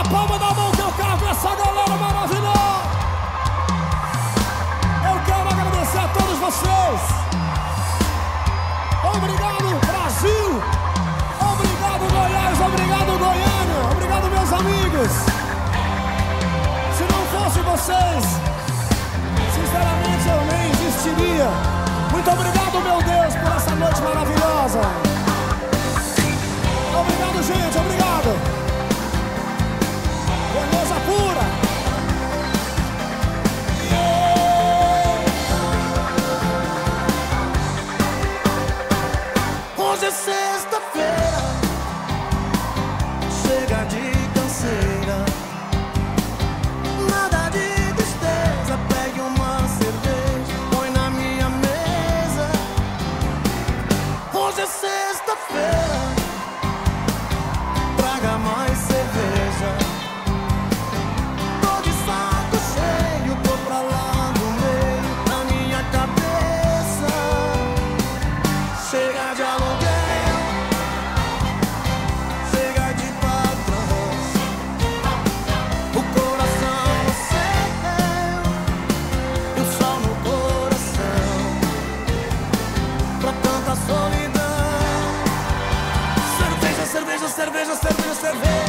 na palma da mão teu carro, essa galera maravilhosa. Eu quero agradecer a todos vocês. Obrigado, Brasil. Obrigado, Goiás. Obrigado, Goiânia. Obrigado, meus amigos. Se não fosse vocês, sinceramente eu nem existiria. Muito obrigado, meu Deus, por essa noite maravilhosa. Obrigado, gente. Obrigado. that they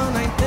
one ain't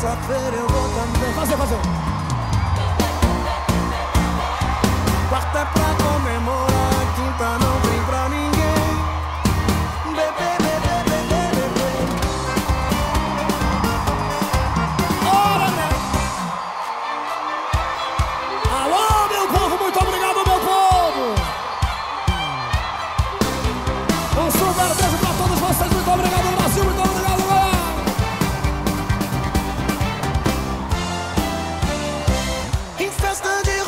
saber eu vou também. Fazer, fazer. I'll